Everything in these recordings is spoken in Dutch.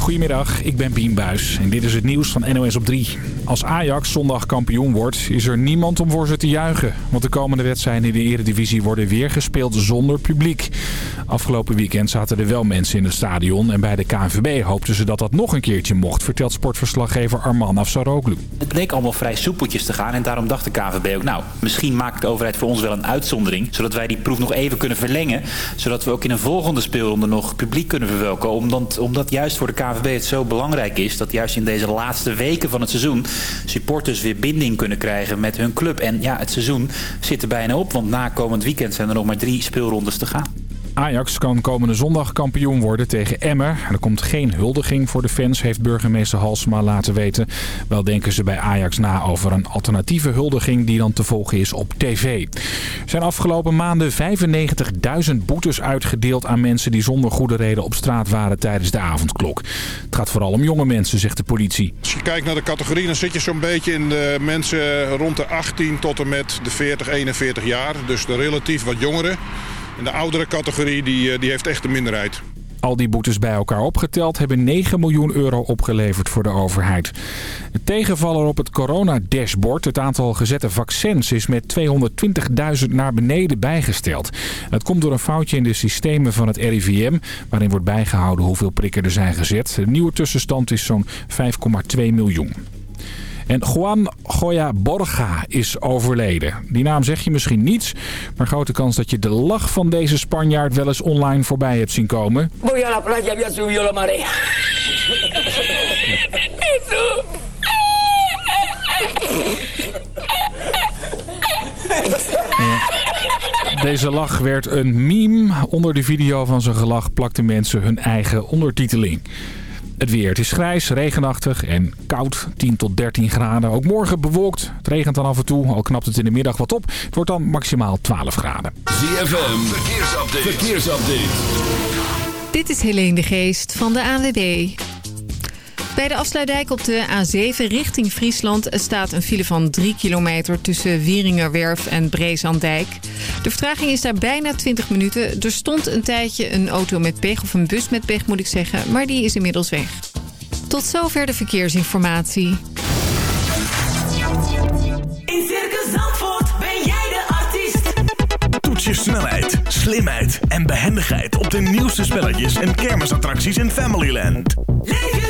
Goedemiddag, ik ben Bien Buis en dit is het nieuws van NOS op 3. Als Ajax zondag kampioen wordt, is er niemand om voor ze te juichen. Want de komende wedstrijden in de eredivisie worden weer gespeeld zonder publiek. Afgelopen weekend zaten er wel mensen in het stadion. En bij de KNVB hoopten ze dat dat nog een keertje mocht, vertelt sportverslaggever Arman Afsaroglu. Het bleek allemaal vrij soepeltjes te gaan en daarom dacht de KNVB ook... nou, misschien maakt de overheid voor ons wel een uitzondering... zodat wij die proef nog even kunnen verlengen. Zodat we ook in een volgende speelronde nog publiek kunnen verwelken. Omdat, omdat juist voor de KNVB het zo belangrijk is... dat juist in deze laatste weken van het seizoen... supporters weer binding kunnen krijgen met hun club. En ja, het seizoen zit er bijna op, want na komend weekend zijn er nog maar drie speelrondes te gaan. Ajax kan komende zondag kampioen worden tegen Emmer. Er komt geen huldiging voor de fans, heeft burgemeester Halsema laten weten. Wel denken ze bij Ajax na over een alternatieve huldiging die dan te volgen is op tv. Er zijn afgelopen maanden 95.000 boetes uitgedeeld aan mensen die zonder goede reden op straat waren tijdens de avondklok. Het gaat vooral om jonge mensen, zegt de politie. Als je kijkt naar de categorie, dan zit je zo'n beetje in de mensen rond de 18 tot en met de 40, 41 jaar. Dus de relatief wat jongeren. En de oudere categorie die, die heeft echt de minderheid. Al die boetes bij elkaar opgeteld hebben 9 miljoen euro opgeleverd voor de overheid. Het tegenvaller op het coronadashboard, het aantal gezette vaccins, is met 220.000 naar beneden bijgesteld. Het komt door een foutje in de systemen van het RIVM, waarin wordt bijgehouden hoeveel prikken er zijn gezet. De nieuwe tussenstand is zo'n 5,2 miljoen. En Juan Goya Borga is overleden. Die naam zeg je misschien niets, maar grote kans dat je de lach van deze Spanjaard wel eens online voorbij hebt zien komen. Voy a la playa, la marea. Deze lach werd een meme. Onder de video van zijn gelach plakten mensen hun eigen ondertiteling. Het weer. Het is grijs, regenachtig en koud. 10 tot 13 graden. Ook morgen bewolkt. Het regent dan af en toe. Al knapt het in de middag wat op. Het wordt dan maximaal 12 graden. ZFM. Verkeersupdate. Verkeersupdate. Dit is Helene de Geest van de ANWB. Bij de afsluitdijk op de A7 richting Friesland staat een file van 3 kilometer tussen Wieringerwerf en Breesandijk. De vertraging is daar bijna 20 minuten. Er stond een tijdje een auto met pech, of een bus met pech moet ik zeggen, maar die is inmiddels weg. Tot zover de verkeersinformatie. In Circus Zandvoort ben jij de artiest. Toets je snelheid, slimheid en behendigheid op de nieuwste spelletjes en kermisattracties in Familyland. Leef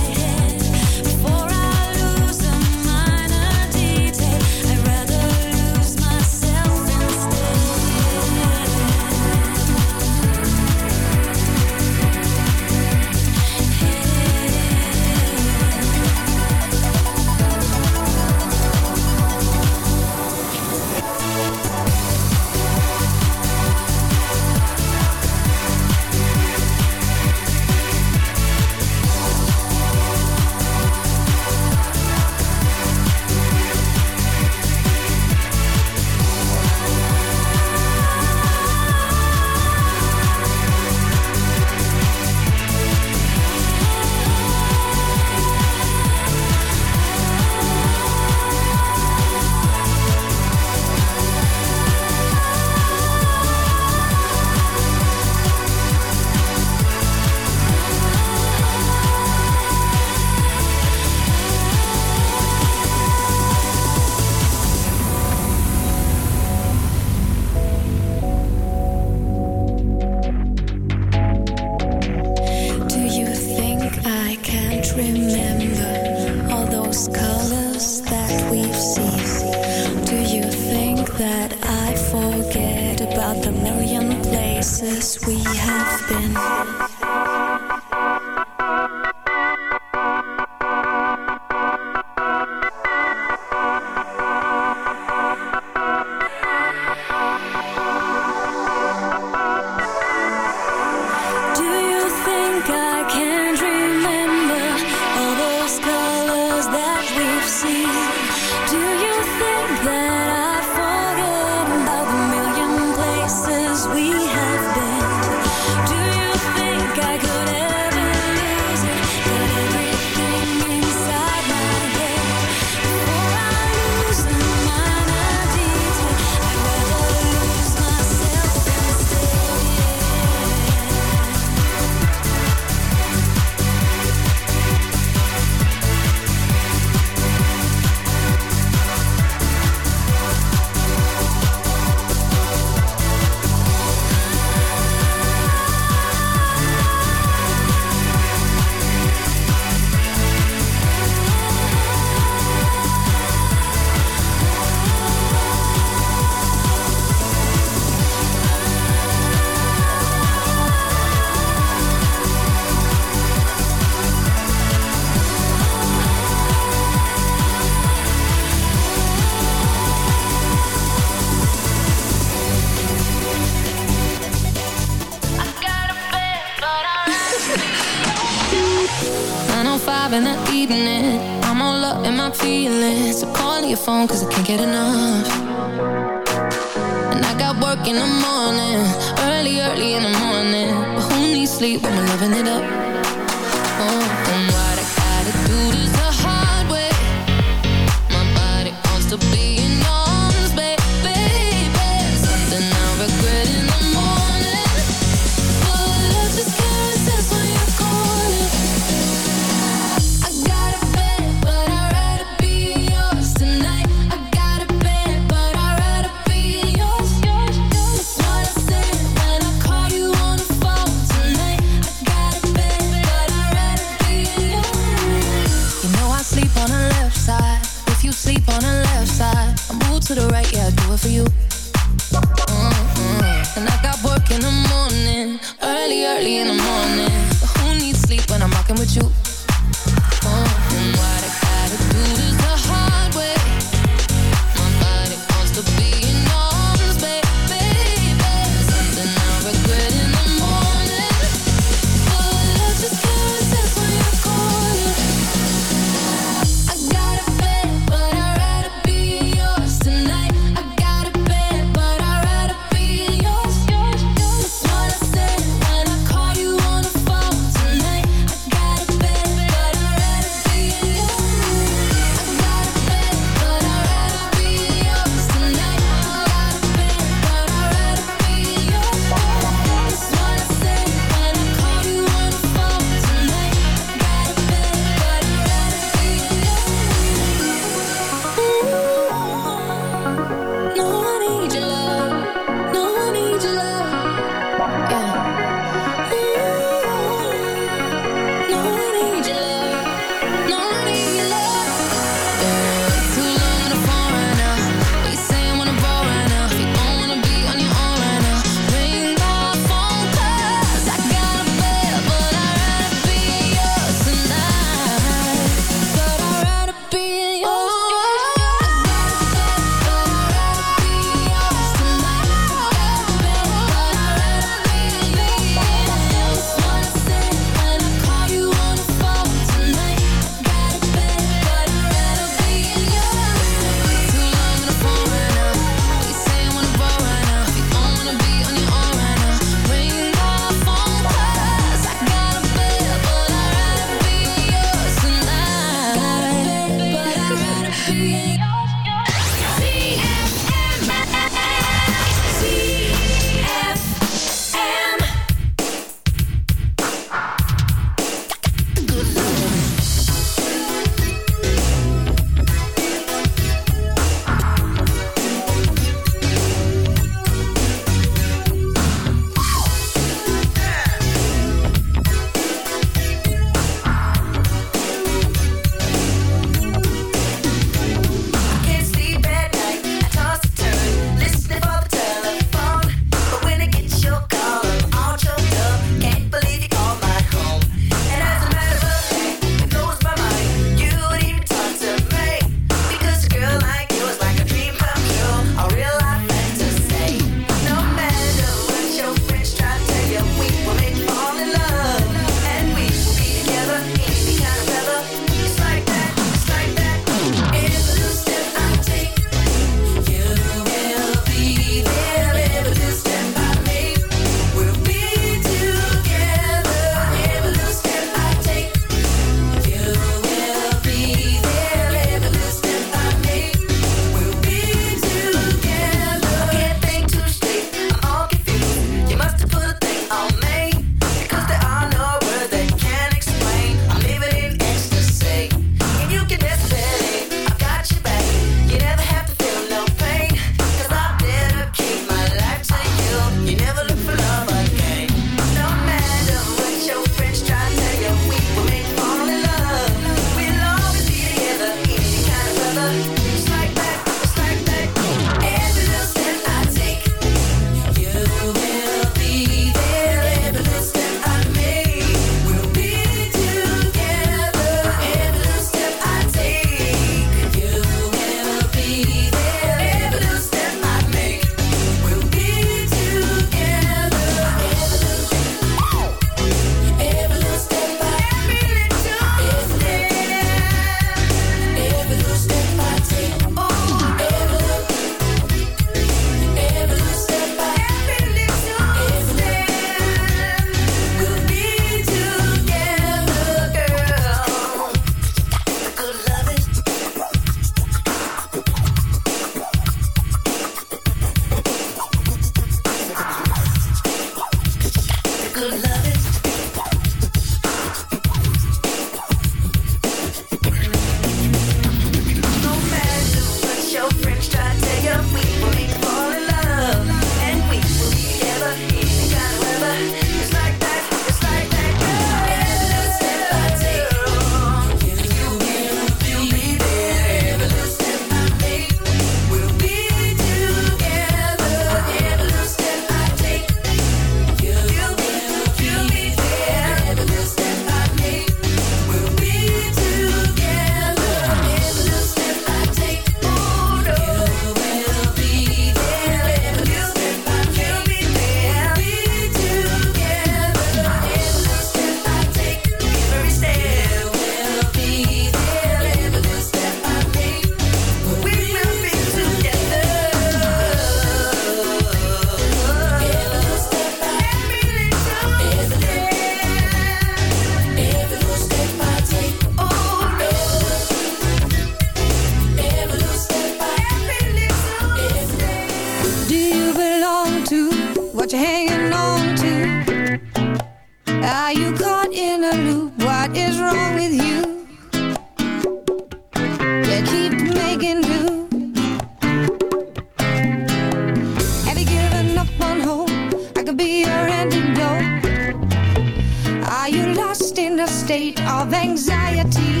state of anxiety.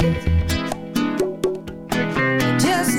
Just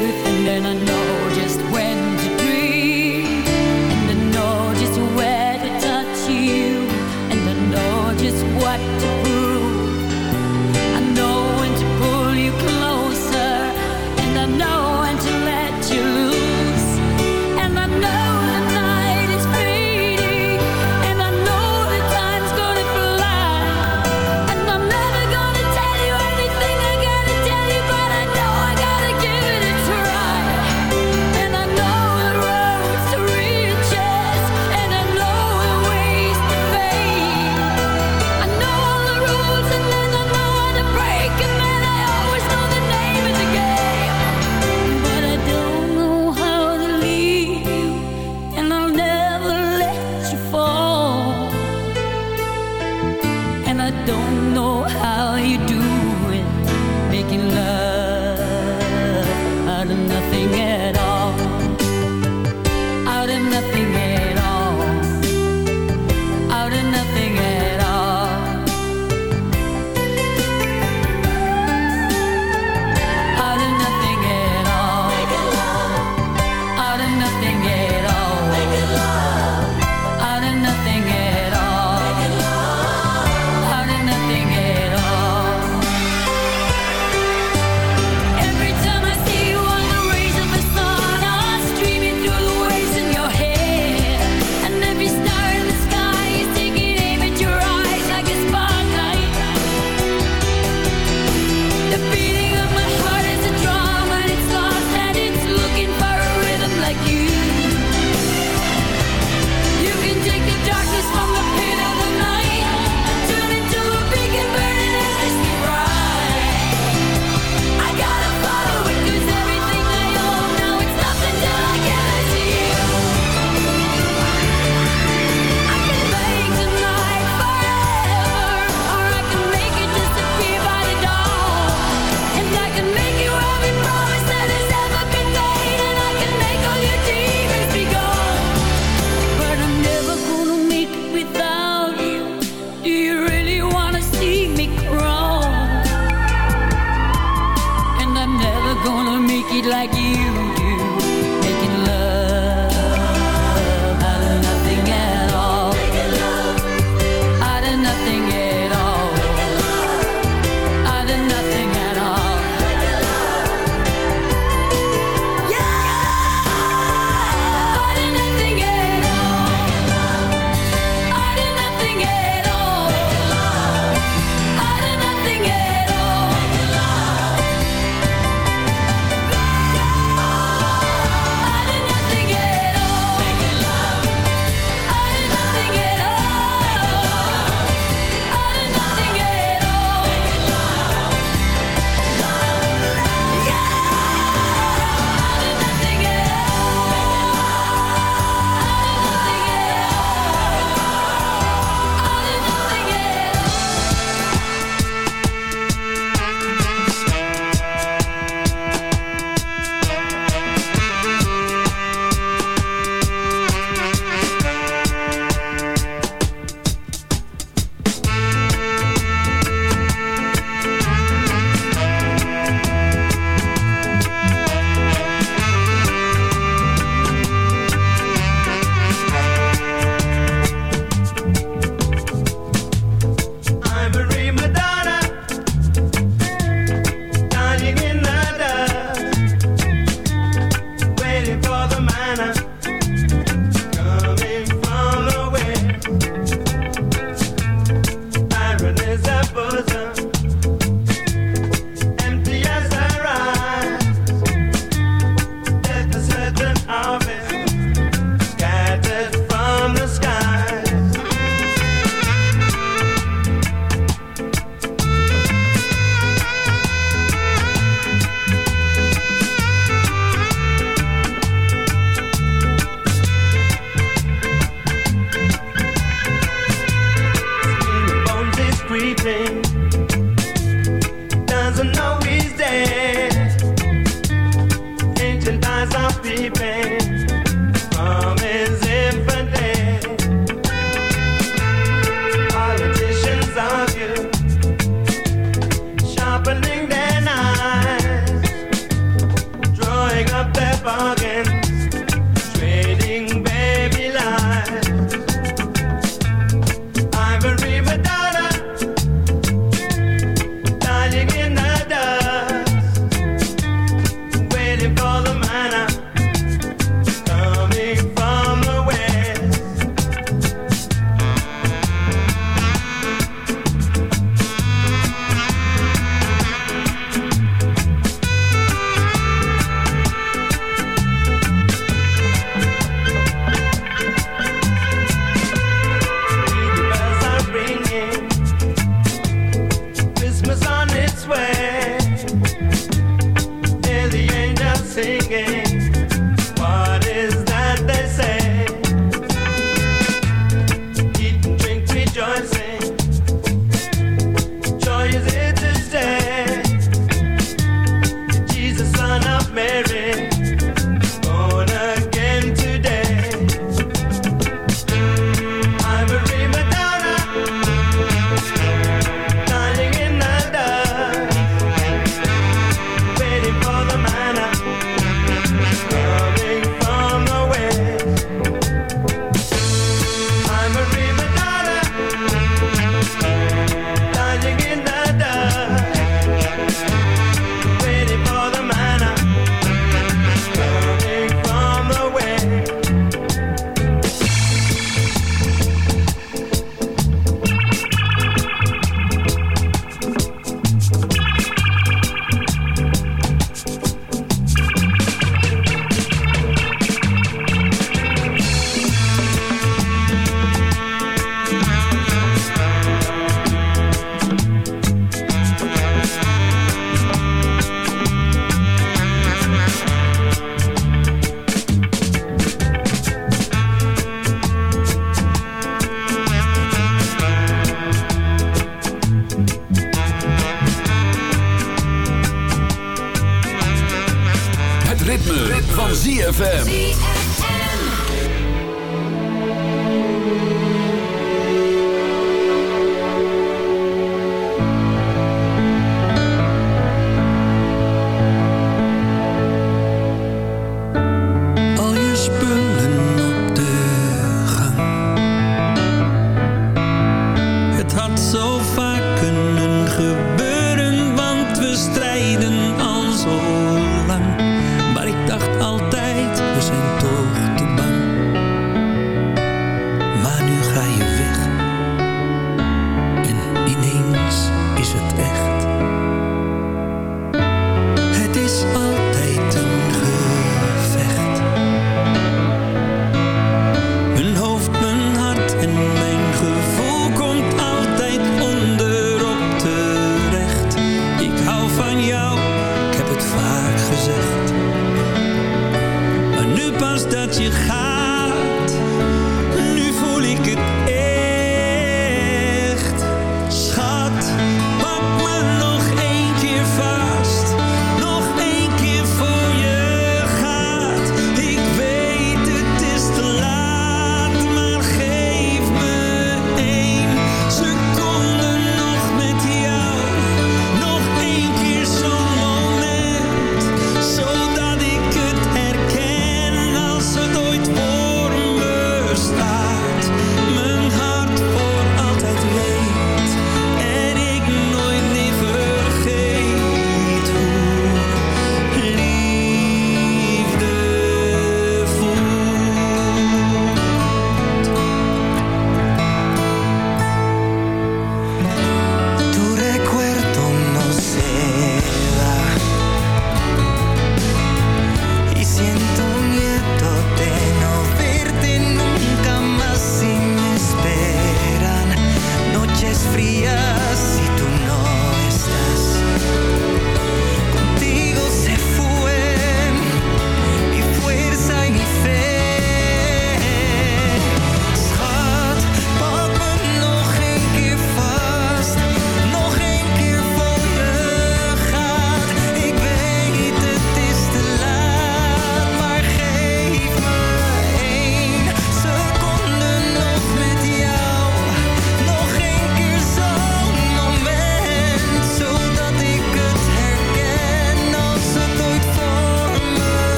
ZFM.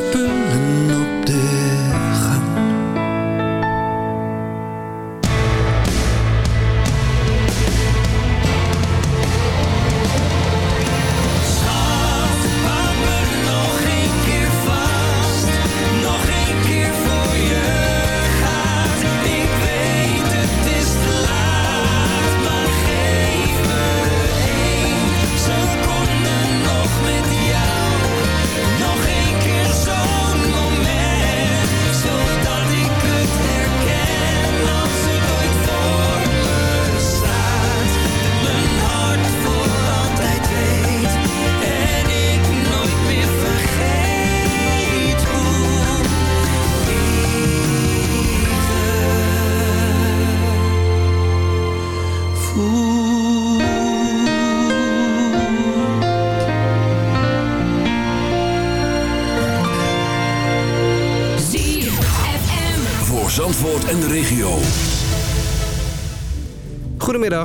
whisper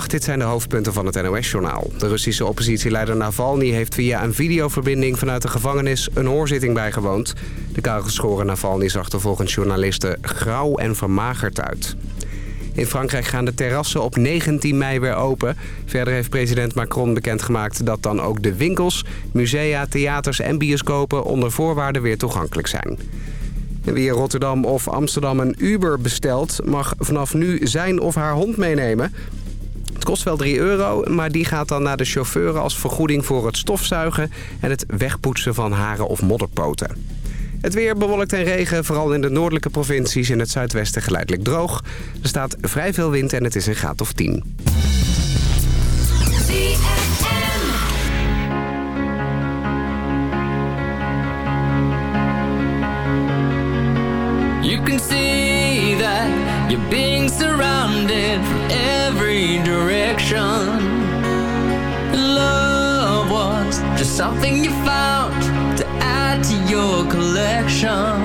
Dit zijn de hoofdpunten van het NOS-journaal. De Russische oppositieleider Navalny heeft via een videoverbinding vanuit de gevangenis een hoorzitting bijgewoond. De kaalgeschoren Navalny zag er volgens journalisten grauw en vermagerd uit. In Frankrijk gaan de terrassen op 19 mei weer open. Verder heeft president Macron bekendgemaakt dat dan ook de winkels, musea, theaters en bioscopen onder voorwaarden weer toegankelijk zijn. Wie in Rotterdam of Amsterdam een Uber bestelt, mag vanaf nu zijn of haar hond meenemen kost wel 3 euro, maar die gaat dan naar de chauffeur als vergoeding voor het stofzuigen en het wegpoetsen van haren of modderpoten. Het weer bewolkt en regen, vooral in de noordelijke provincies en het zuidwesten geleidelijk droog. Er staat vrij veel wind en het is een graad of 10. Being any direction. Love was just something you found to add to your collection.